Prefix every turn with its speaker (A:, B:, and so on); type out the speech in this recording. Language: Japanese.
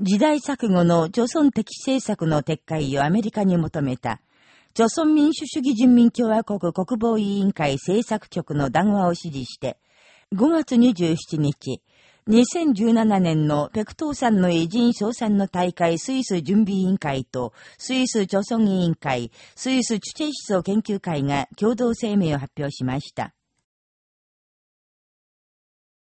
A: 時代錯誤の朝鮮的政策の撤回をアメリカに求めた、朝鮮民主主義人民共和国国防委員会政策局の談話を指示して、5月27日、2017年のペクトーさんの偉人賞賛の大会スイス準備委員会とスイス朝鮮委員会、スイスチュチェ思想研究会が共同声明を発表しました。